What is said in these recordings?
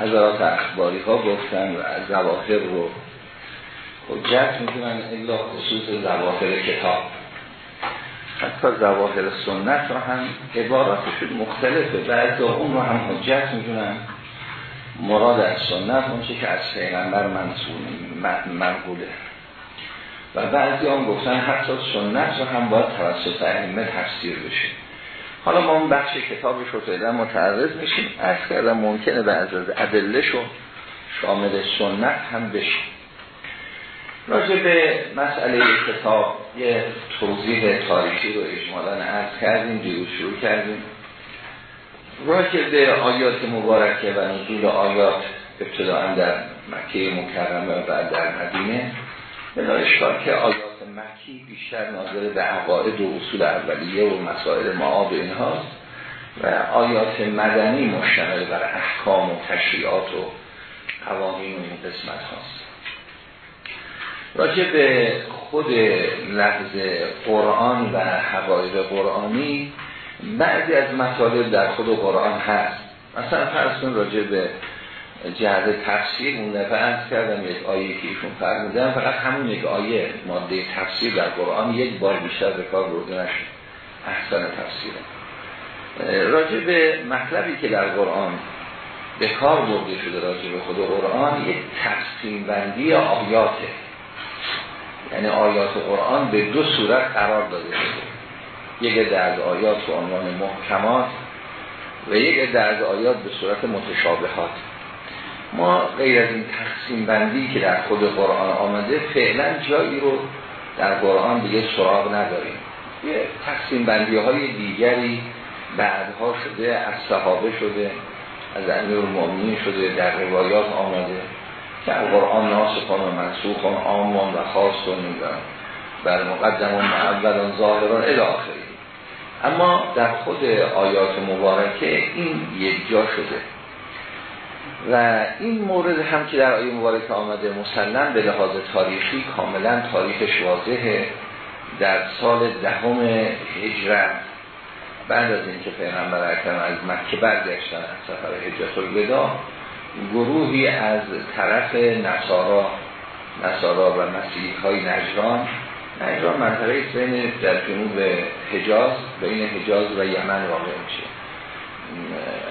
حضرات اخباری ها گفتن و از زواهر رو حجت می‌کنن الا خصوص زواهر کتاب. حتی زواهر سنت رو هم عباراتشون مختلفه. بعد اون رو هم حجت می‌کنن. مراد از سنت اونچه که از پیغمبر منقوله و بعضی هم گفتن حتی سنت رو هم باید توسط ائمه تفسیر بشه. حالا ما اون بخش رو فعلا متعرض میشیم. از کردم ممکنه بعض از ادله شو شامل سنت هم بشه. راجع به مسئله کتاب یه توضیح تاریخی رو اجمالا عرض کردیم دیروز شروع کردیم. راجع به آیات مبارکه و نزول آیات ابتداعا در مکه مکرمه و بعد در مدینه اشکال که آیات مکی بیشتر ناظر به عقاید و اصول اولیه و مسائل معاب اینهاست و آیات مدنی مشتمل بر احکام و تشریعات و قوانین و این قسمت هاست. راجع به خود لفظ قرآن و حقایق قرآنی بعضی از مطالب در خود قرآن هست. مثلا فرض راجع به جهت تفسیر اون دفعه از کردم یک آیه که ایشون فرمودن فقط همون یک آیه ماده تفسیر در قرآن یک بار بیشتر به کار برده نشد. احسن تفسیره راجع به مطلبی که در قرآن به کار برده شده راجع به خود قرآن یک تقسیم بندی آیاته. یعنی آیات قرآن به دو صورت قرار داده شده. یک در آیات به عنوان محکمات و یک در آیات به صورت متشابهات. ما غیر از این تقسیم بندی که در خود قرآن آمده فعلا جایی رو در قرآن دیگه سراغ نداریم. یه تقسیم بندی های دیگری بعدها شده از صحابه شده از امیر المؤمنین شده در روایات آمده که قرآن ناسخان و منسوخان آمان و خاص و نمیدن بر مقدم و معولان ظاهران اما در خود آیات مبارکه این یک جا شده. و این مورد هم که در آیه مبارکه آمده مسلم به لحاظ تاریخی کاملا تاریخش واضحه. در سال دهم هجرت بعد از اینکه پیغمبر اکرم از مکه برگشتن از سفر حجت الوداع گروهی از طرف نصارا نصارا و مسیح های نجران نجران منطقه بین در جنوب حجاز بین حجاز و یمن واقع میشه.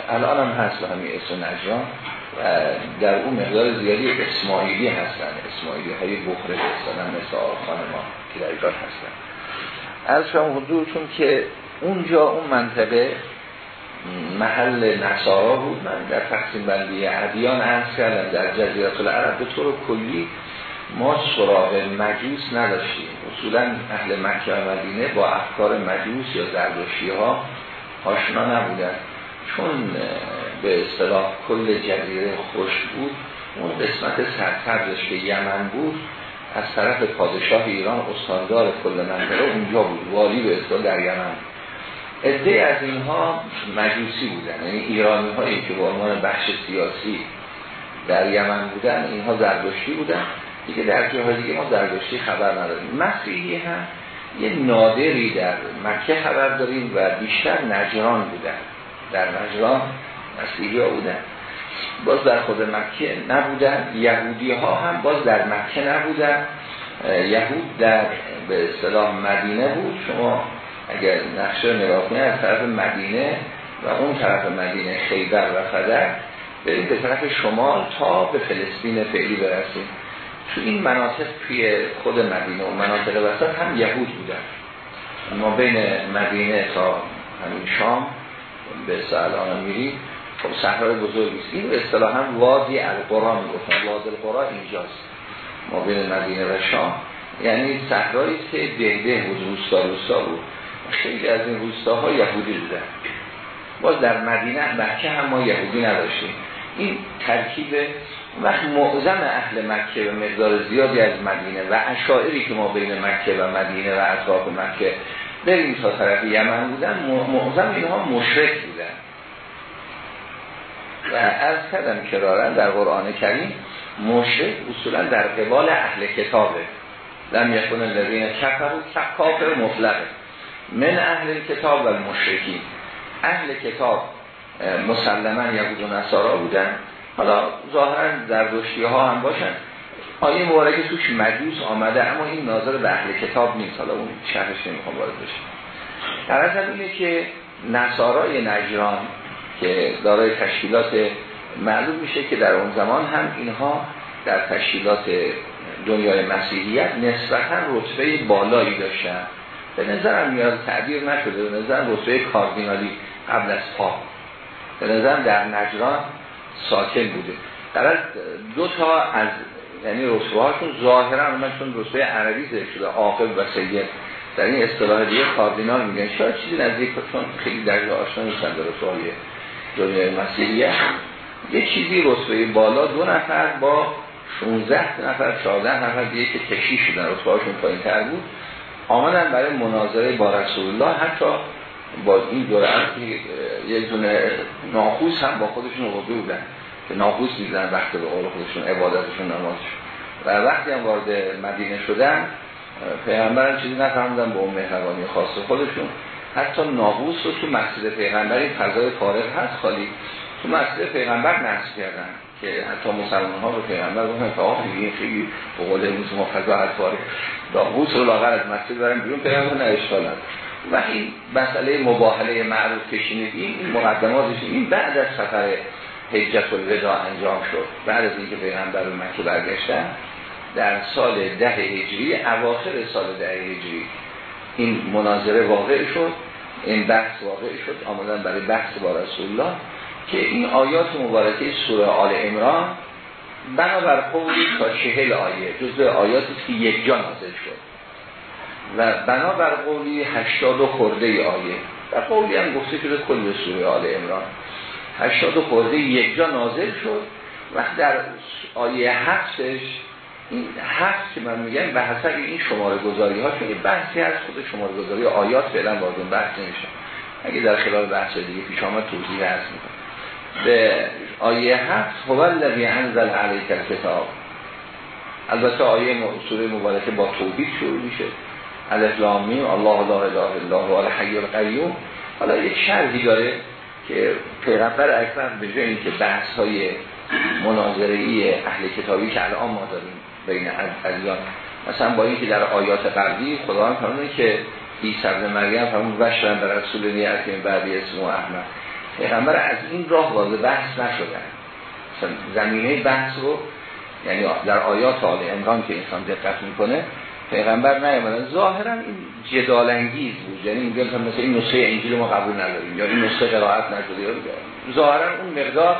الان هم هست همین اسم نجران. در اون مقدار زیادی اسماعیلی هستن. اسماعیلی های بخره هستن مثل آخان ما که در ایران هستن. از شما حضورتون که اونجا اون منطقه محل نصارا بود. من در تقسیم بندی عدیان عرض کردم. در جزیرات العرب به طور کلی ما سراغ مجوس نداشتیم. اصولا اهل مکه و مدینه با افکار مجوس یا زردشتی ها آشنا نبودن. چون به اصطلاح کل جزیره خوش بود اون قسمت سرسبزش که یمن بود از طرف پادشاه ایران استاندار کل منطقه اونجا بود والی به اصطلاح در یمن. عده از اینها مجوسی بودن یعنی ایرانی هایی که با عنوان بخش سیاسی در یمن بودن اینها زردشتی بودن. دیگه در جاهای دیگه ما زردشتی خبر نداریم. مسیحی هم یه نادری در مکه خبر داریم و بیشتر نجران بودن. در نجران مسیحی ها بودن. باز در خود مکه نبودن. یهودی ها هم باز در مکه نبودن. یهود در به اصطلاح مدینه بود. شما اگر نقشه نگاه کنید از طرف مدینه و اون طرف مدینه خیبر و فدر بریم به طرف شمال تا به فلسطین فعلی برسیم تو این مناطق توی خود مدینه و مناطق وسط هم یهود بودن. ما بین مدینه تا همین شام به الان میریم. خب صحرای بزرگی است. این اصطلاح هم وادی القرا می‌گفتن وادی القرا اینجاست. ما بین مدینه و شام. یعنی صحرایی که دهده بود روستا روستا بود. خیلی از این روستاها یهودی بودن. باز در مدینه مکه هم ما یهودی نداشتیم. این ترکیب وقت معظم اهل مکه و مقدار زیادی از مدینه و اشاعری که ما بین مکه و مدینه و اطراف مکه بریم تا طرف یمن بودن معظم اینها مشرک بودن. و از کردم کرارن در قرآن کریم مشرک اصولا در قبال اهل کتابه. لم یکن الذین کفروا کافر مطلقه. من اهل کتاب و المشرکین اهل کتاب مسلما یهود و نصارا بودن. حالا ظاهرا در ها هم باشن. آیه مبارکه توش مجوس آمده اما این ناظر به اهل کتاب نیست. حالا اون شهرش نمی‌خوام وارد بشه در اینه که نصارای نجران که دارای تشکیلات معلوم میشه که در اون زمان هم اینها در تشکیلات دنیای مسیحیت نسبتا رتبه بالایی داشتن. به نظرم میاد تعبیر نشده به نظر رتبه کاردینالی قبل از پاپ به نظر در نجران ساکن بوده. در دو تا از یعنی رتبه هاشون ظاهرا من چون رتبه عربی ذکر شده عاقب و سید. در این اصطلاح دیگه کاردینال میگن. شاید چیزی نزدیک چون خیلی در آشنا نیستن در رتبه دنیای مسیحیت. یه چیزی رتبه بالا دو نفر با 16 نفر 14 نفر دیگه که کشی شدن رتبه هاشون پایین تر بود آمدن برای مناظره با رسول الله حتی با این دوره یه دونه ناخوز هم با خودشون آورده بودن که ناخوز میزن وقت به قول خودشون عبادتشون نمازشون. و وقتی هم وارد مدینه شدن پیغمبر چیزی نفهمدن به اون مهربانی خاص خودشون. حتی ناقوس رو تو مسجد پیغمبر این فضای فارغ هست خالی تو مسجد پیغمبر نصب کردن که حتی مسلمان ها به پیغمبر گفتن که آقا این خیلی به قول ما فضا هست فارغ. ناقوس رو لاغر از مسجد برن بیرون پیغمبر نه اشکالن و این مسئله مباهله معروف که این مقدماتش این بعد از سفر حجت الوداع انجام شد. بعد از اینکه پیغمبر به مکه برگشتن در سال ده هجری اواخر سال ده هجری این مناظره واقع شد این بحث واقع شد آمدن برای بحث با رسول الله که این آیات مبارکه سوره آل امران بنابر قولی تا چهل آیه جزء آیاتی که یک جا نازل شد. و بنابر قولی هشتاد و خورده آیه. و قولی هم گفته شده کل سوره آل امران هشتاد و خورده یک جا نازل شد. و در آیه هفتش این هفت که من میگم به حسب این شماره گذاری ها چون بحثی از خود شماره گذاری آیات فعلا وارد بحث نمیشه. اگه در خلال بحث دیگه پیش آمد توضیح هست می‌کنم. به آیه هفت هو الذی انزل علیک کتاب البته آیه سوره مبارکه با توحید شروع میشه. الف لام میم الله لا اله الا هو الحی القیوم. حالا یک شرحی داره که پیغمبر اکبر به جای اینکه بحث های مناظره اهل کتابی که الان ما داریم بین ادیان مثلا با اینکه در آیات قبلی خداوند فرمونه که عیسی ابن مریم فرمود بشرن در رسول نیت این بعدی اسم و احمد. پیغمبر از این راه وارد بحث نشدن زمینه بحث رو یعنی در آیات آل عمران که انسان دقت می‌کنه پیغمبر نیامدن ظاهرا این جدال انگیز بود. یعنی میگن مثلا این نسخه انجیل ما قبول نداریم یا این نسخه قرائت نشده. ظاهرا اون مقدار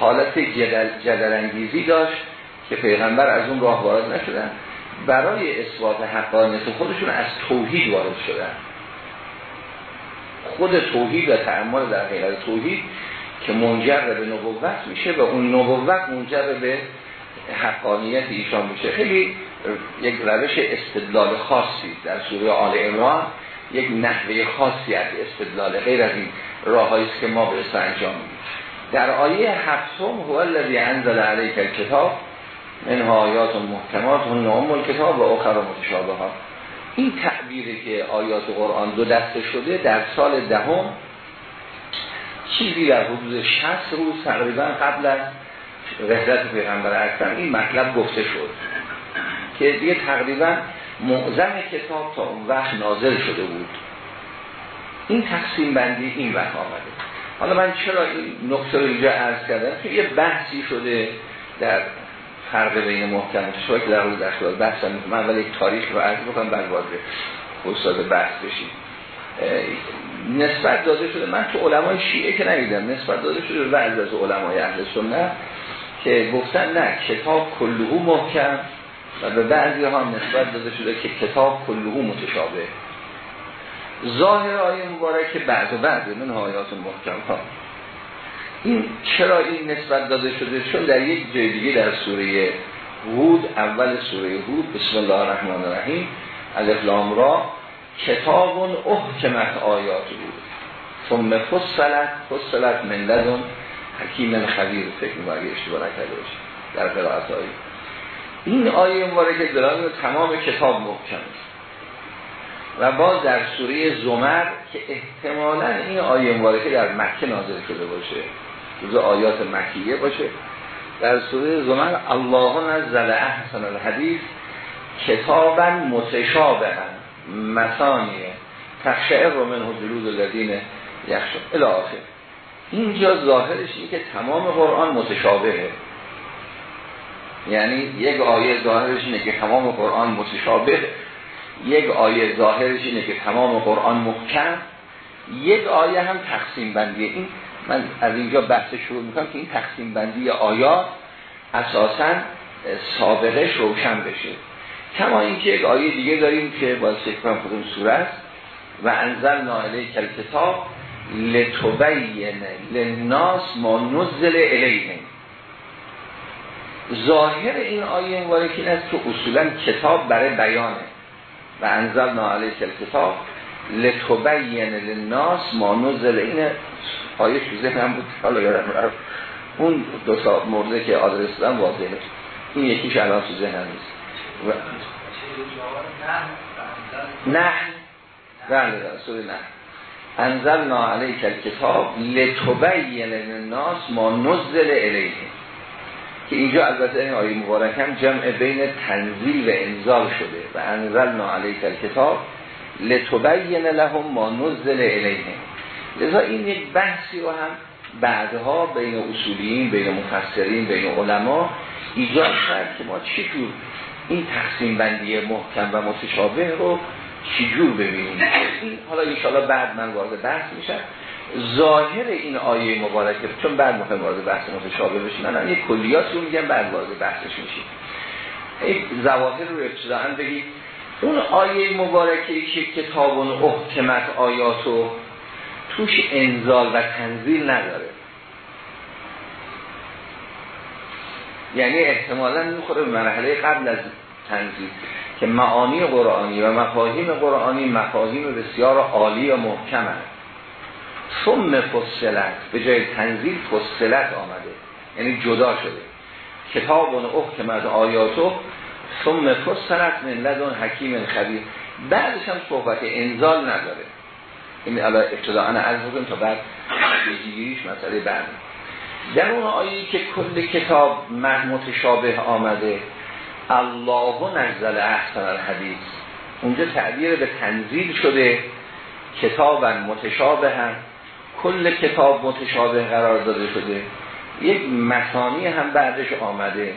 حالت جدل, جدل انگیزی داشت. که پیغمبر از اون راه وارد نشدن. برای اثبات حقانیت خودشون از توحید وارد شدن. خود توحید و تعمال در حقیقت توحید که منجر به نبوت میشه و اون نبوت منجر به حقانیت ایشان میشه. خیلی یک روش استدلال خاصی در سوره آل امران یک نحوه خاصی از استدلال غیر از این راههایی که ما به انجام میدیم. در آیه هفتم هو الذی انزل علیک الکتاب؟ من آیات محکمات و نام کتاب و اخر متشابهات این تعبیری که آیات قرآن دو دسته شده در سال دهم چیزی در حدود 60 روز تقریبا قبل از رحلت پیغمبر اکرم این مطلب گفته شد که دیگه تقریبا معظم کتاب تا اون وقت نازل شده بود. این تقسیم بندی این وقت آمده. حالا من چرا این نقطه رو اینجا عرض کردم؟ یه بحثی شده در فرق بین محکم و که در روز اخبار بحث من ولی یک تاریخ رو عرض بکنم بعد وارد استاد بحث بشیم. نسبت داده شده من تو علمای شیعه که ندیدم نسبت داده شده به بعض از علمای اهل سنت که گفتن نه کتاب کلهو محکم و به بعضی ها نسبت داده شده که کتاب کلهو متشابه. ظاهر آیه مبارک بعد و بعد من آیات محکم ها. این چرا این نسبت داده شده؟ چون در یک جای دیگه در سوره هود اول سوره هود بسم الله الرحمن الرحیم از لام را کتاب احکمت آیات بود. ثم فصلت فصلت من لدن حکیم خبیر فکر می‌کنم اشتباه نکرده در قرائت آیه این آیه مبارکه دلالت تمام کتاب محکم است. و باز در سوره زمر که احتمالا این آیه مبارکه در مکه نازل شده باشه. جز آیات مکیه باشه. در سوره زمر الله نزل احسن الحدیث کتابا متشابها. مثانیه تخشعر رو من جلود الذین یخشن الاخر اینجا ظاهرش اینه که تمام قرآن متشابهه. یعنی یک آیه ظاهرش اینه که تمام قرآن متشابه. یک آیه ظاهرش اینه که تمام قرآن محکم. یک آیه هم تقسیم بندیه این من از اینجا بحث شروع می‌کنم که این تقسیم بندی آیات اساسا سابقش روشن بشه. کما اینکه یک آیه دیگه داریم که باید فکر خودم سوره و انزل ناهله کل کتاب لتبین لناس ما نزل الیهم. ظاهر این آیه مبارک این است که اصولا کتاب برای بیانه. و انزل ناهله کل کتاب لتبین لناس ما نزل. این آیه شو ذهنم بود. حالا یادم اون دو تا مورده که آدرس دادم واضحه. این یکیش الان تو ذهنم نیست. و... نه. بله سوره نه. انزلنا علیک الکتاب لتبین للناس ما نزل الیه. که اینجا البته این آیه مبارک هم جمع بین تنزیل و انزال شده. و انزلنا علیک الکتاب لتبین لهم ما نزل الیه. لذا این یک بحثی رو هم بعدها بین اصولیین بین مفسرین بین علما ایجاد کرد که ما چطور این تقسیم بندی محکم و متشابه رو چجور ببینیم. حالا انشاءالله بعد من وارد بحث میشم. ظاهر این آیه مبارکه چون بعد می‌خوایم وارد بحث متشابه بشیم. من یک کلیات رو میگم بعد وارد بحثش میشیم. یک ظواهر رو ابتداعا بگیم. اون آیه مبارکه که کتاب احکمت آیاتو توش انزال و تنزیل نداره. یعنی احتمالا می‌خوره به مرحله قبل از تنزیل که معانی قرآنی و مفاهیم قرآنی مفاهیم بسیار عالی و محکم هست ثم فصلت به جای تنزیل فصلت آمده. یعنی جدا شده. کتاب و احکمت آیاتو ثم فصلت من لدن حکیم خبیر. بعدش هم صحبت انزال نداره. این الان ابتداعا عرض تا بعد بجیگیریش مسئله بعد. در اون آیه که کل کتاب متشابه آمده الله نزل احسن الحدیث اونجا تعبیر به تنزیل شده کتابا متشابه هم کل کتاب متشابه قرار داده شده. یک مسانی هم بعدش آمده.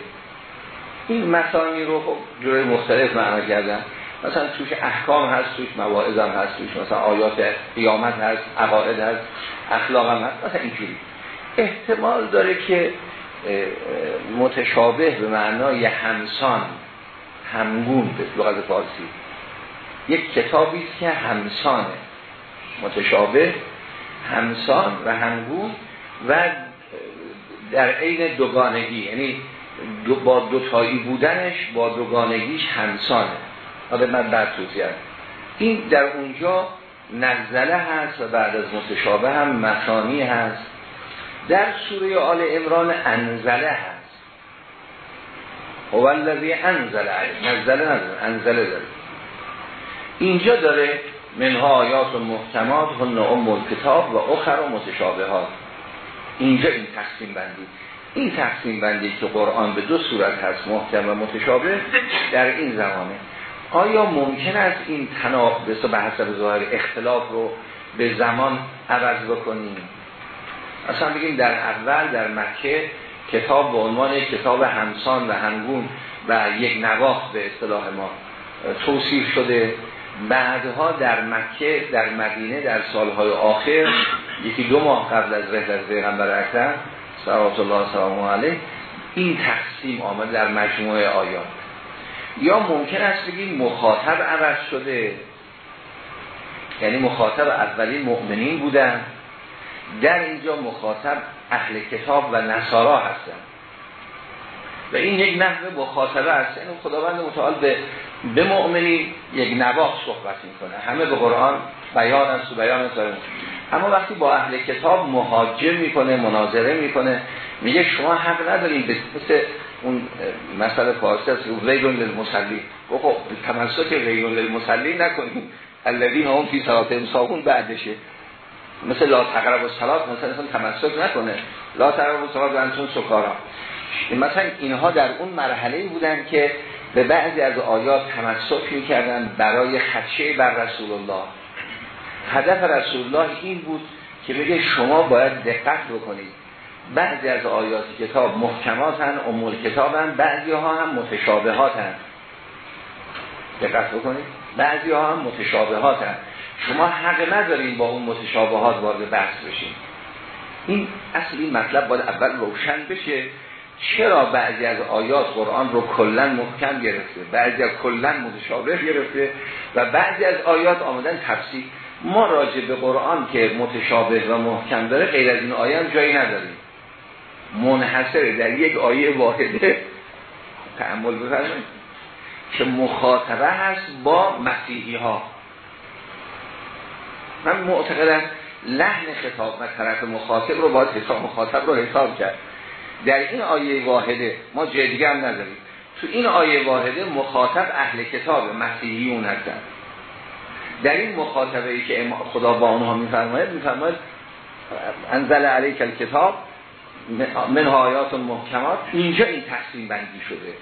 این مسانی رو خب جوری مختلف معنا کردن مثلا توش احکام هست توش هم هست توش مثلا آیات قیامت هست عقاید هست اخلاق هم هست مثلا اینجوری. احتمال داره که متشابه به معنای همسان همگون به لغت فارسی. یک کتابی است که همسانه. متشابه همسان و همگون و در عین دوگانگی. یعنی دو با دوتایی بودنش با دوگانگیش همسانه. حالا من بعد توضیح این در اونجا نزله هست و بعد از متشابه هم مثانی هست. در سوره آل امران انزله هست. هو الذی انزله نزله نزله انزله داره. اینجا داره منها آیات و محکمات هن ام کتاب و اخر و متشابهات. اینجا این تقسیم بندی. این تقسیم بندی که قرآن به دو صورت هست محکم و متشابه در این زمانه. آیا ممکن است این تناقض به حسب ظاهر اختلاف رو به زمان عوض بکنیم؟ اصلا بگیم در اول در مکه کتاب به عنوان کتاب همسان و همگون و یک نواخت به اصطلاح ما توصیف شده. بعدها در مکه در مدینه در سالهای آخر یکی دو ماه قبل از رحلت پیغمبر اکرم صلوات الله سلام علیه این تقسیم آمد در مجموعه آیات. یا ممکن است بگیم مخاطب عوض شده؟ یعنی مخاطب اولی مؤمنین بودن. در اینجا مخاطب اهل کتاب و نصارا هستن. و این یک نحو مخاطبه است. یعنی خداوند متعال به به مؤمنی یک نواخ صحبت می‌کنه. همه به قرآن بیان است و بیان است. اما وقتی با اهل کتاب مهاجم می‌کنه مناظره می‌کنه میگه شما حق ندارید به مثل اون مسئله فارسی است ویلون للمصلی. خب تمسک ویلون للمصلی نکنید الذین هم فی صلات امساقون بعدشه. مثل لا تقرب الصلات مثلا تمسک نکنه. لا تقرب الصلات انتون سکارا. مثلا اینها در اون مرحله بودن که به بعضی از آیات تمسک می‌کردن برای خدشه بر رسول الله. هدف رسول الله این بود که بگه شما باید دقت بکنید. بعضی از آیات کتاب محکماتن امول کتابن بعضی ها هم متشابهاتن. دقت بکنید. بعضی ها هم متشابهاتن. شما حق ندارین با اون متشابهات وارد بحث بشین. این اصلی مطلب باید اول روشن بشه. چرا بعضی از آیات قرآن رو کلا محکم گرفته؟ بعضی از کلا متشابه گرفته و بعضی از آیات آمدن تفسیر. ما راجع به قرآن که متشابه و محکم داره غیر از این آیه هم جایی نداریم. منحصره در یک آیه واحده. تعمل بفرمایید. که مخاطبه هست با مسیحی ها من معتقدم لحن خطاب و طرف مخاطب رو باید حساب مخاطب رو حساب کرد. در این آیه واحده ما جای دیگه هم نداریم. تو این آیه واحده مخاطب اهل کتاب مسیحیون هستن. در این مخاطبه ای که خدا با آنها میفرماید میفرماید انزل علیک الکتاب من آیات محکمات اینجا این تقسیم بندی شده.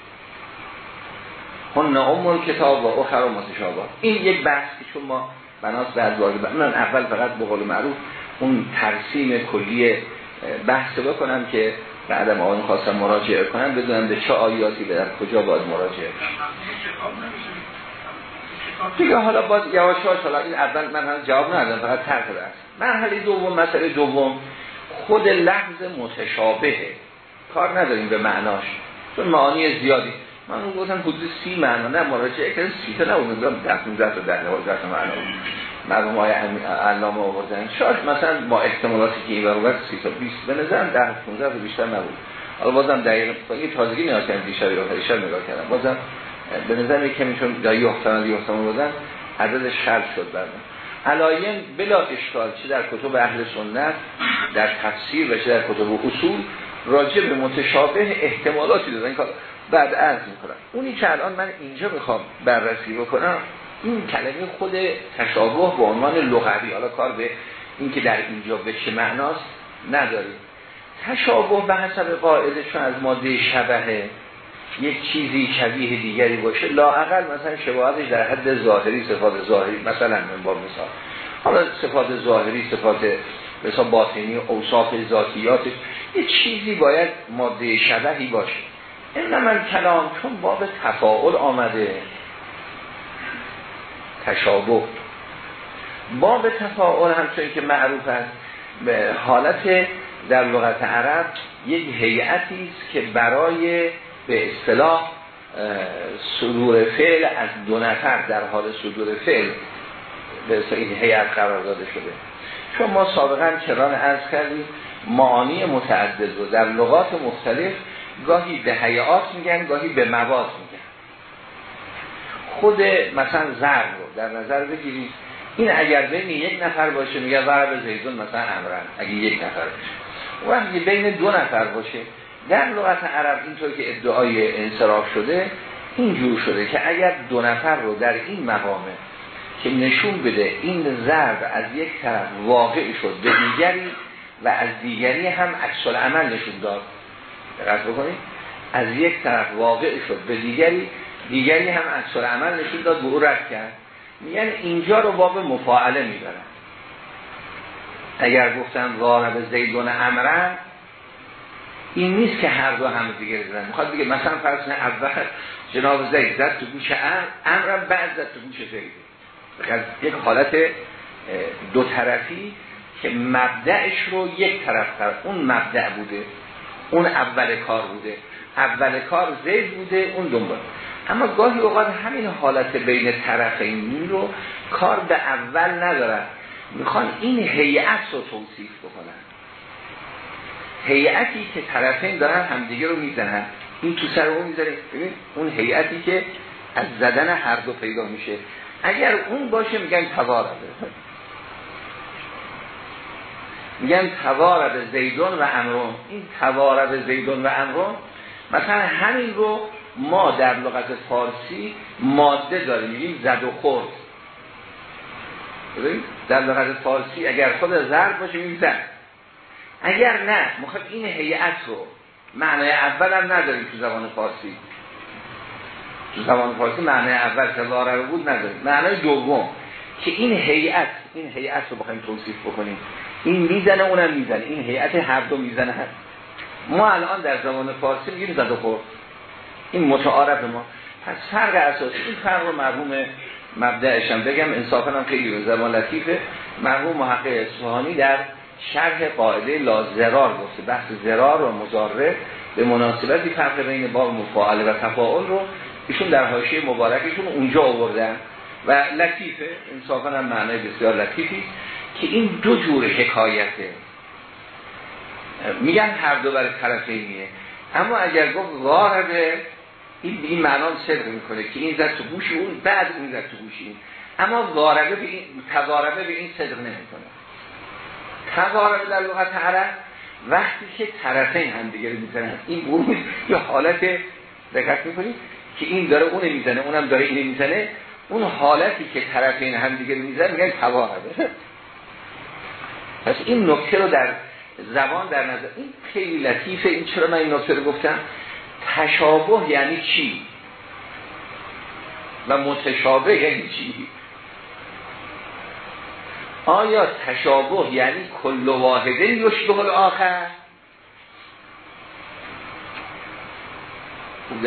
هن ام کتاب و اخر و متشابه این یک بحث که چون ما بناس به ازواج من اول فقط به قول معروف اون ترسیم کلی بحث بکنم که بعدم آقایون خواستم مراجعه کنم بدونم به چه آیاتی به در کجا باید مراجعه دیگه حالا باز یواش یواش حالا این اول من هم جواب ندادم فقط طرح من مرحله دوم مسئله دوم. خود لفظ متشابهه. کار نداریم به معناش. چون معانی زیادی. من اون گفتم حدود سی معنا. نه مراجعه کردن سی تا نبود میگم ده 15 تا ده 12 تا معنا. مرحوم های علامه آوردن. شاید مثلا با احتمالاتی که این وقت سی تا 20 به نظر 10 15 تا بیشتر نبود. حالا بازم دقیق یه تازگی نگاه کردم دیشب یا پریشب نگاه کردم. بازم به نظر کمی چون یا یحتمل یحتمل بودن عددش خلق شد بعد علایم بلا اشکال چه در کتب اهل سنت در تفسیر و چه در کتب اصول راجع به متشابه احتمالاتی دادن کار بعد عرض می‌کنم. اونی که الان من اینجا می‌خوام بررسی بکنم این کلمه خود تشابه به عنوان لغوی. حالا کار به این که در اینجا به چه معناست نداریم. تشابه به حسب قاعده چون از ماده شبهه. یک چیزی شبیه دیگری باشه لاعقل مثلا شباهتش در حد ظاهری صفات ظاهری مثلا من با مثال. حالا صفات ظاهری صفات مثلا باطنی اوصاف ذاتیاتش یه چیزی باید ماده شبهی باشه. این من کلام چون باب تفاعل آمده. تشابه. باب تفاعل همچون که معروف است. به حالت در لغت عرب یک هیئتی است که برای به اصطلاح صدور فعل از دو نفر در حال صدور فعل به این هیئت قرار داده شده. چون ما سابقا کران عرض کردیم معانی متعدد رو در لغات مختلف گاهی به حیات میگن گاهی به مواد میگن. خود مثلا ضرب رو در نظر بگیرید. این اگر بین یک نفر باشه میگه ضرب زیدون مثلا امرن اگه یک نفر باشه. و بین دو نفر باشه در لغت عرب اینطور که ادعای انصراف شده اینجور شده که اگر دو نفر رو در این مقامه که نشون بده این ضرب از یک طرف واقع شد به دیگری و از دیگری هم عکس عمل نشون داد. دقت بکنید. از یک طرف واقع شد به دیگری دیگری هم عکس عمل نشون داد به او رد کرد. میگن اینجا رو باب مفاعله می‌برن اگر گفتن وارب زیدون امرن این نیست که هر دو هم دیگه بزنن می‌خواد دیگه مثلا فرض اول جناب زید زد تو گوش امر امرم بعد زد تو گوش زید. یک حالت دو طرفی که مبدعش رو یک طرف طرف اون مبدع بوده اون اول کار بوده. اول کار زید بوده اون دنبال. اما گاهی اوقات همین حالت بین طرفین رو کار به اول ندارن. می‌خوان این هیئت رو توصیف بکنن. هیئتی که طرفین دارن همدیگه رو می‌زنن. این تو سر اون می‌ذاره. ببین اون هیئتی که از زدن هر دو پیدا میشه. اگر اون باشه میگن توارده میگن توارد زیدون و امرون این توارد زیدون و امرون مثلا همین رو ما در لغت فارسی ماده داریم. میگیم زد و خورد. در لغت فارسی اگر خود ضرب باشه میگیم زد. اگر نه مخواد این هیئت رو. معنای اول هم نداریم تو زبان فارسی. تو زبان فارسی معنای اول که رو بود نداریم. معنای دوم که این هیئت این هیئت رو بخوایم توصیف بکنیم. این می‌زنه اونم می‌زنه. این هیئت هر دو می‌زنه. هست ما الان در زبان فارسی میگیم زد و این متعارف ما. پس فرق اساسی این فرق رو مرحوم مبدعشم بگم. انصافا هم خیلی به زبان لطیفه. مرحوم محقق اصفهانی در شرح قاعده لا زرار گفته بحث زرار و مزاره به مناسبتی فرق بین باب مفاعله و تفاعل رو ایشون در حاشیه مبارکشون اونجا آوردن. و لطیفه انصافا هم معنای بسیار لطیفی که این دو جور حکایته. میگن هر دو برای طرفینیه اما اگر گفت غاربه این به این معنا صدق می‌کنه که این زد تو گوش اون بعد اون زد تو گوش اما غاربه به این تقاربه به این صدق نمی‌کنه. تقاربه در لغت عرب وقتی که طرفین هم دیگه می‌زنن این بود یه حالت دقت می‌کنید که این داره اون می‌زنه اونم داره اینو می‌زنه. اون حالتی که طرفین هم دیگه می‌زنن میگن تقاربه پس این نکته رو در زبان در نظر این خیلی لطیفه. این چرا من این نکته رو گفتم؟ تشابه یعنی چی؟ و متشابه یعنی چی؟ آیا تشابه یعنی کل واحده یشبه الاخر خوب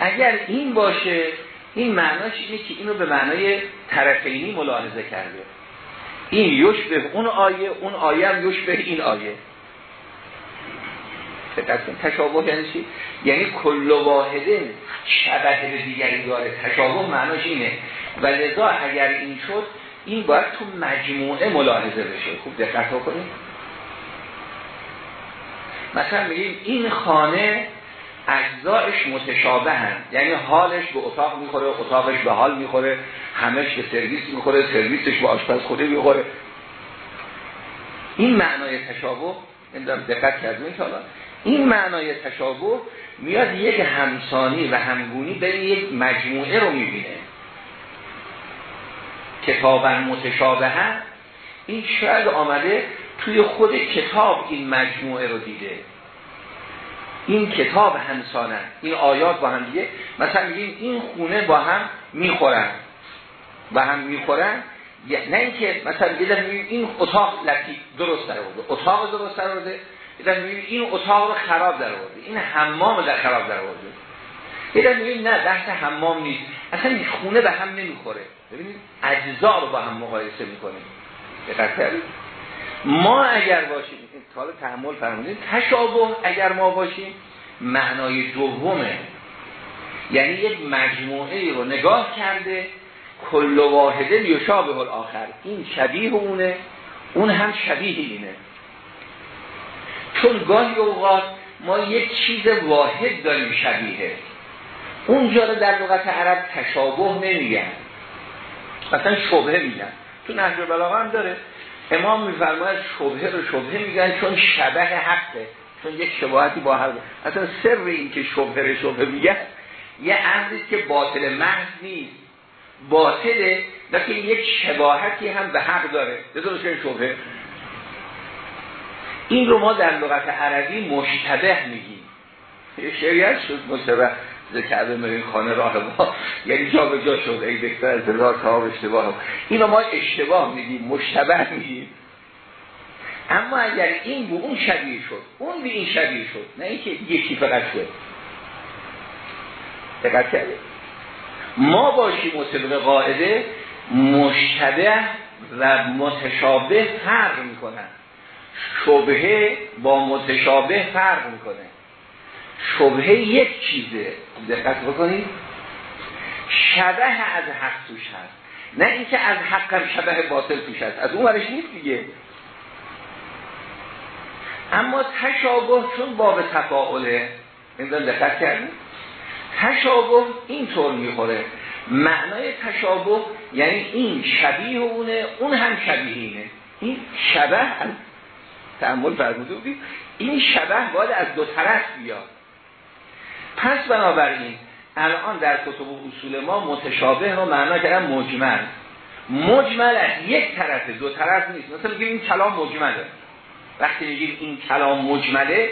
اگر این باشه این معناش اینه که اینو به معنای طرفینی ملاحظه کرده. این یشبه اون آیه اون آیه هم یشبه این آیه. تشابه یعنی چی؟ یعنی کل واحده شبه به دیگری داره. تشابه معناش اینه. و لذا اگر این شد این باید تو مجموعه ملاحظه بشه. خوب دقت کنید مثلا میگیم این خانه اجزایش متشابه هن. یعنی حالش به اتاق می‌خوره اتاقش به حال می‌خوره همش به سرویس می‌خوره سرویسش به آشپز خوده می‌خوره. این معنای تشابه نمی‌دونم دقت کردیم حالا؟ این معنای تشابه میاد یک همسانی و همگونی بین یک مجموعه رو می‌بینه. کتابا متشابه هست این شاید آمده توی خود کتاب این مجموعه رو دیده. این کتاب همسانن این آیات با هم دیگه مثلا میگیم این خونه با هم می‌خورن. با هم می‌خورن نه اینکه مثلا یه این اتاق لطیف درست در اتاق درست در یه این اتاق رو خراب در آورده. این حمام در خراب در آورده. یه نه بحث حمام نیست. اصلا این خونه به هم نمی‌خوره. ببینید اجزا رو با هم مقایسه می‌کنیم. دقت ما اگر باشیم حالا تحمل فرمودید تشابه اگر ما باشیم معنای دومه. یعنی یک مجموعه رو نگاه کرده کل واحده یشابه آخر این شبیه اونه اون هم شبیه اینه. چون گاهی اوقات ما یک چیز واحد داریم شبیه. اونجا رو در لغت عرب تشابه نمیگن. مثلا شبه میگن. تو نهج بلاغه هم داره. امام میفرماید شبه رو شبه میگن چون شبه حقه. چون یک شباهتی با هر اصلا سر این که شبه رو شبه میگن یه امری که باطل محض نیست. باطله لیکن یک شباهتی هم به حق داره. بذارش شبه؟ این رو ما در لغت عربی مشتبه میگیم. شریعت شد مشتبه. کعبه این خانه راه ما. یعنی جا به جا شد. ای بهتر از هزار تا اشتباه اینو ما اشتباه میگیم مشتبه میگیم. اما اگر این به اون شبیه شد اون به این شبیه شد نه اینکه یکی فقط شد. دقت کرده ما باشیم مطلق قاعده مشتبه و متشابه فرق می‌کنن. شبهه با متشابه فرق می‌کنه. شبهه یک چیزه. دقت بکنید. شبه از حق توش هست. نه اینکه از حق شبه باطل توش هست. از اون ورش نیست دیگه. اما تشابه چون باب تفاعله نمی‌دونم دقت کردیم تشابه اینطور می‌خوره. معنای تشابه یعنی این شبیه اونه اون هم شبیه اینه این شبه تعمل فرموده بودیم این شبه باید از دو طرف بیاد. پس بنابراین الان در کتب اصول ما متشابه رو معنا کردن مجمل. مجمل از یک طرف دو طرف نیست. مثلا بگیم این کلام مجمله. وقتی میگیم این کلام مجمله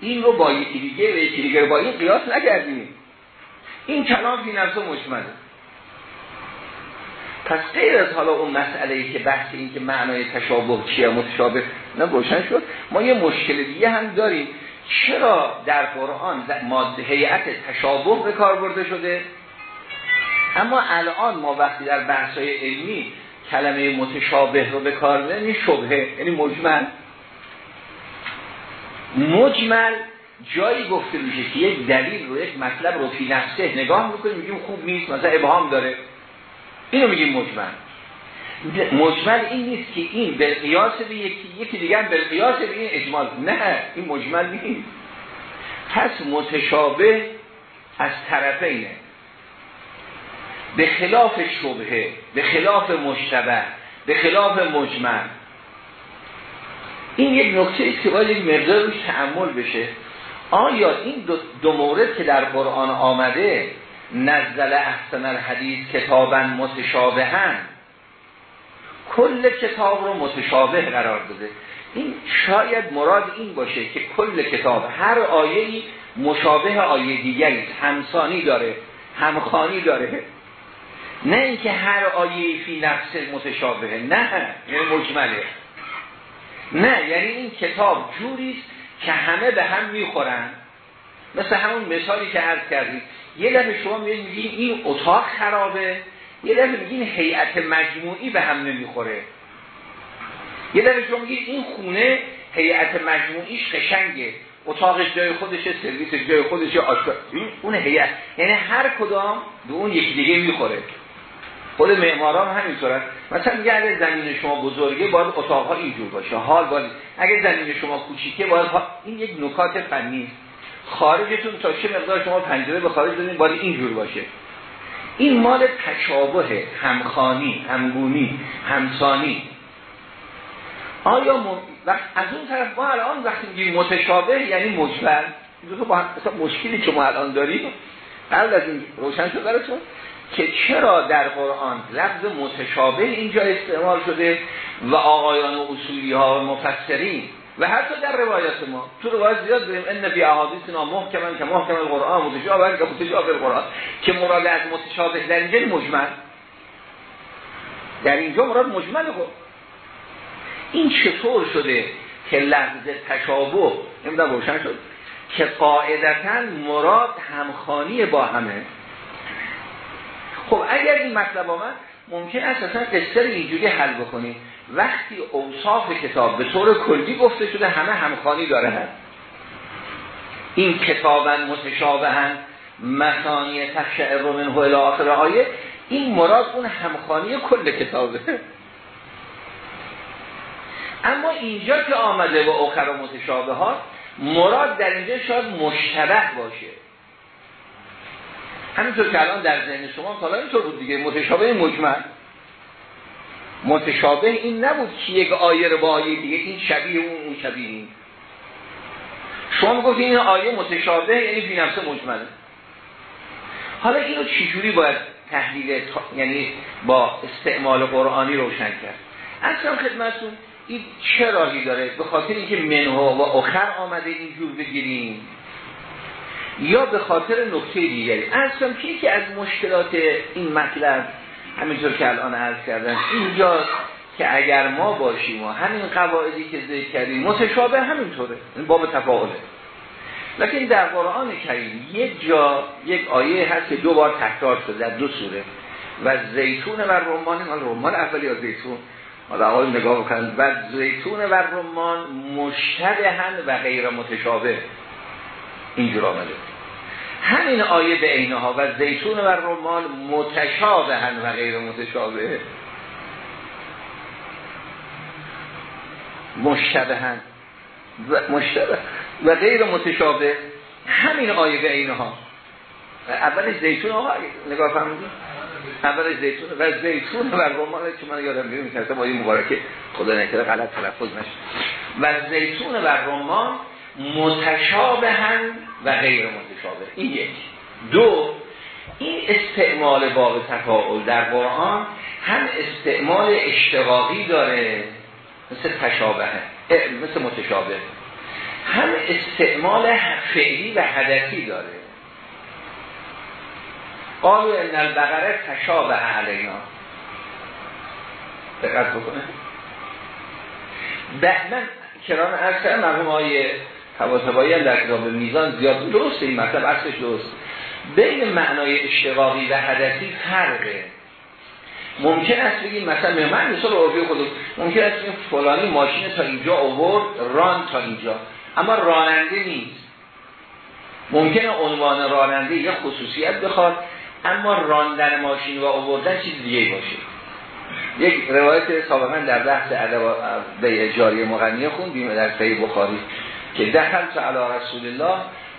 این رو با یکی دیگه و یکی دیگه با این قیاس نکردیم این کلام فی نفسه مجمله. پس غیر از حالا اون مسئله ای که بحث این که معنای تشابه چیه متشابه نه روشن شد. ما یه مشکل دیگه هم داریم. چرا در قرآن ماده هیئت تشابه به کار برده شده؟ اما الان ما وقتی در بحث‌های علمی کلمه متشابه رو به کار یعنی شبهه یعنی مجمل. مجمل جایی گفته میشه که یک دلیل رو یک مطلب رو فی نفسه نگاه می‌کنیم میگیم خوب نیست مثلا ابهام داره. اینو میگیم مجمل. مجمل این نیست که این به قیاس به یکی یکی دیگر به قیاس به این اجمال. نه این مجمل نیست. پس متشابه از طرفینه به خلاف شبهه به خلاف مشتبه به خلاف مجمل. این یک نکته است که باید یک مقدار روش تعمل بشه. آیا این دو, دو مورد که در قرآن آمده نزل احسن الحدیث کتابا متشابهن کل کتاب رو متشابه قرار داده. این شاید مراد این باشه که کل کتاب هر آیه مشابه آیه دیگری همسانی داره همخانی داره. نه اینکه هر آیه فی نفس متشابهه. نه یعنی مجمله. نه یعنی این کتاب جوریست که همه به هم می‌خورن. مثل همون مثالی که عرض کردید. یه دفعه شما میگین این اتاق خرابه یه دفعه میگین هیئت مجموعی به هم نمی‌خوره. یه دفعه شما میگین این خونه هیئت مجموعیش قشنگه. اتاقش جای خودشه سرویس جای خودشه آشکار. اون هیئت. یعنی هر کدام به اون یکی دیگه می‌خوره. خود معماران همینطوره مثلا میگه اگه زمین شما بزرگه باید اتاقها اینجور باشه. حال باید. اگه زمین شما کوچیکه باید این یک نکات فنی خارجتون تا چه مقدار شما پنجره به خارج دادین باید اینجور باشه. این مال تشابه همخانی همگونی همسانی. آیا م... وقت از اون طرف ما الان وقتی میگیم متشابه یعنی مجمل. دو با مشکلی که ما الان داریم. قبل از این روشن شد براتون که چرا در قرآن لفظ متشابه اینجا استعمال شده و آقایان و اصولی ها و مفسرین و حتی در روایت ما تو روایت زیاد داریم ان فی احادیثنا محکما که محکم القرآن متشابه که متشابه القرآن که مراد از متشابه در اینجا مجمل. در اینجا مراد مجمل خود این چطور شده که لفظ تشابه نمی‌دونم روشن شد که قاعدتا مراد همخانی با همه؟ خب اگر این مطلب آمد ممکن است اصلا قصه رو اینجوری حل بکنیم وقتی اوصاف کتاب به طور کلی گفته شده همه همخانی داره این کتابا متشابهن مثانی رو منه الى آخر آیه این مراد اون همخانی کل کتابه. اما اینجا که آمده و اخر و متشابه ها مراد در اینجا شاید مشتبه باشه. همینطور که الان در ذهن شما حالا اینطور بود دیگه متشابه مجمل. متشابه این نبود که یک آیه رو با آیه دیگه این شبیه اون اون شبیه این. شما گفتید این آیه متشابه یعنی بی نفسه مجمله. حالا اینو چجوری باید تحلیل یعنی با استعمال قرآنی روشن کرد؟ اصلا خدمتون این چه راهی داره؟ به خاطر اینکه منها و اخر آمده اینجور بگیریم. یا به خاطر نکته دیگری. اصلا که از مشکلات این مطلب همینطور که الان عرض کردن اینجا که اگر ما باشیم و همین قواعدی که ذکر کردیم متشابه همینطوره این باب تفاعله لکن در قرآن کریم یک جا یک آیه هست که دو بار تکرار شده در دو سوره. و زیتون و رمان مال رمان اول یا زیتون؟ حالا آقای نگاه بکنید. و زیتون و رمان مشتبهن و غیر متشابه. اینجور آمده. همین آیه به اینها و زیتون و رمان متشابهن و غیر متشابه. مشتبهن و مشتبه. و غیر متشابه. همین آیه به اینها. اولش زیتون آقا نگاه فرمودید اولش زیتون و زیتون و رمان که من یادم که با این مبارکه. خدا نکره غلط تلفظ نشه. و زیتون و رمان متشابه هم و غیر متشابه. این یک. دو این استعمال باب تفاعل در قرآن هم استعمال اشتقاقی داره. مثل تشابه مثل متشابه. هم استعمال فعلی و حدثی داره. قالو ان البقره تشابه علینا. دقت بکنه. من کران ارسل مرحوم های تواسبایی در کتاب میزان زیاد درسته این مطلب اصلش درست بین معنای اشتقاقی و حدثی فرقه. ممکن است بگیم مثلا من مثال عرفی خود ممکن است بگیم فلانی ماشین تا اینجا آورد ران تا اینجا. اما راننده نیست. ممکنه عنوان راننده یا خصوصیت بخواد اما راندن ماشین و آوردن چیز دیگه باشه. یک روایت سابقا در بحث ادب به جاری مغنیه خوندیم در صحیح بخاری. که دخل تو علی رسول الله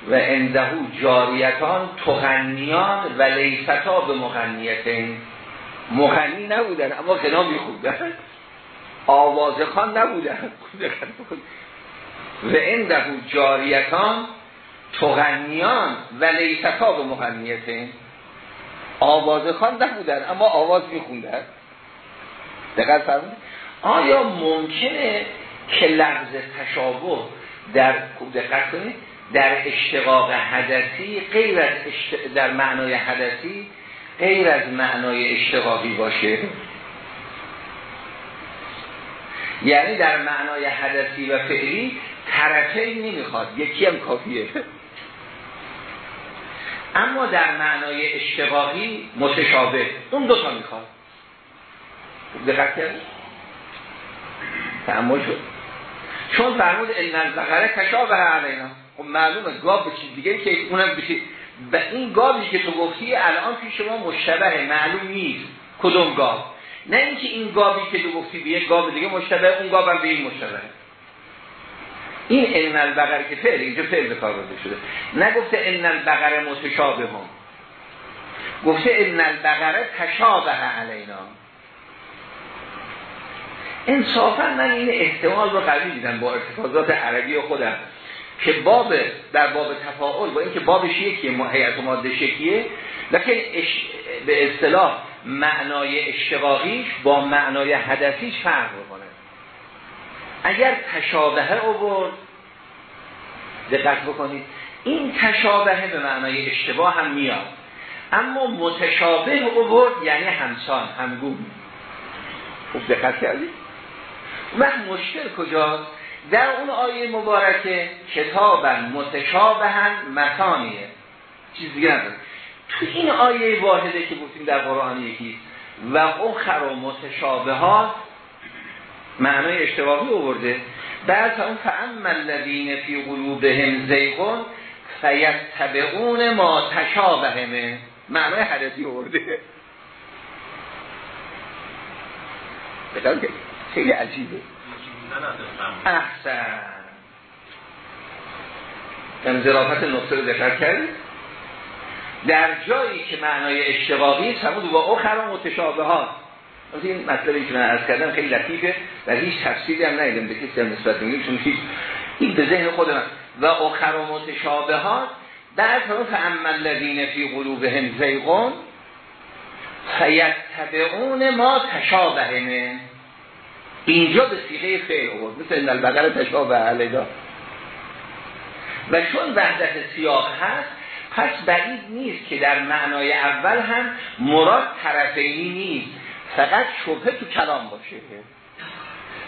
و اندهو جاریتان تغنیان و لیستا به مغنیتین. مغنی نبودن اما غنا میخوندن. آوازخان نبودن. و اندهو جاریتان تغنیان و لیستا به مغنیتین. آوازخان نبودن اما آواز میخوندن. دقت فرمودید؟ آیا ممکنه که لفظ تشابه در دقت کنید در اشتقاق حدثی غیر از در معنای حدثی غیر از معنای اشتقاقی باشه. یعنی در معنای حدثی و فعلی طرفین نمی‌خواد یکی هم کافیه. اما در معنای اشتقاقی متشابه اون دوتا می‌خواد. دقت کرد تعمل شد. چون فرمود ان البقره تشابه علینا. خب معلومه گاب به چیز دیگه که اونم بشه به این گابی که تو گفتی الان پیش شما مشتبه معلوم نیست کدوم گاب نه اینکه این گابی که تو گفتی به یک گاب دیگه مشتبه اون گاب هم به این مشتبه این ان البقره که فعل اینجا فعل به کار برده شده. نگفته ان البقره متشابه هم گفته ان البقره تشابه علینا. انصافا من این احتمال رو قوی دیدم با ارتفاضات عربی خودم که باب در باب تفاعل با اینکه بابش یکیه هیئت و ماده شکیه لکن به اصطلاح معنای اشتقاقیش با معنای حدثیش فرق بکنه اگر تشابهه آورد دقت بکنید این تشابهه به معنای اشتباه هم میاد. اما متشابه آورد یعنی همسان همگون. خوب دقت کردید؟ وقت مشکل کجاست؟ در اون آیه مبارکه کتابا متشابهن مکانیه. چیز دیگه نداره. تو این آیه واحده که گفتیم در قرآن یکی و اخر و متشابهات معنای اشتباهی آورده. بعد اون فعم الذین فی قلوبهم زیغون فیتبعون ما تشابهمه معنای حدثی آورده. خیلی عجیبه. احسن. در ظرافت نقطه رو ذکر کردید در جایی که معنای اشتقاقی همون با اخر و متشابه ها این مطلبی که من از کردم خیلی لطیفه و هیچ تفسیری هم نیدم به کسی هم نسبت نمیم چون هیچ این به ذهن خود من و اخر و متشابه ها بعد همون فعمل الذین فی قلوبهم زیغون فیتبعون ما تشابهنه اینجا به سیغه فعل آورد مثل این البقر تشابه علیدا و چون وحدت سیاق هست پس بعید نیست که در معنای اول هم مراد طرفینی نیست فقط شبه تو کلام باشه.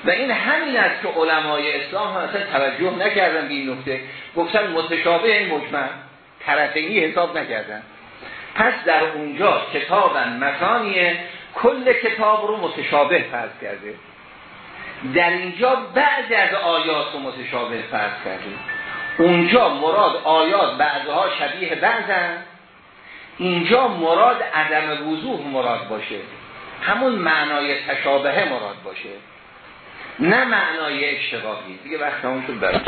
و این همین است که علمای اسلام هم اصلا توجه نکردن به این نکته. گفتن متشابه این مجمع طرفینی حساب نکردن. پس در اونجا کتابن مکانیه کل کتاب رو متشابه فرض کرده. در اینجا بعضی از آیات رو متشابه فرض کردیم. اونجا مراد آیات بعضها شبیه بعضن. اینجا مراد عدم وضوح مراد باشه. همون معنای تشابه مراد باشه. نه معنای اشتقاقی دیگه وقت همون شد. برای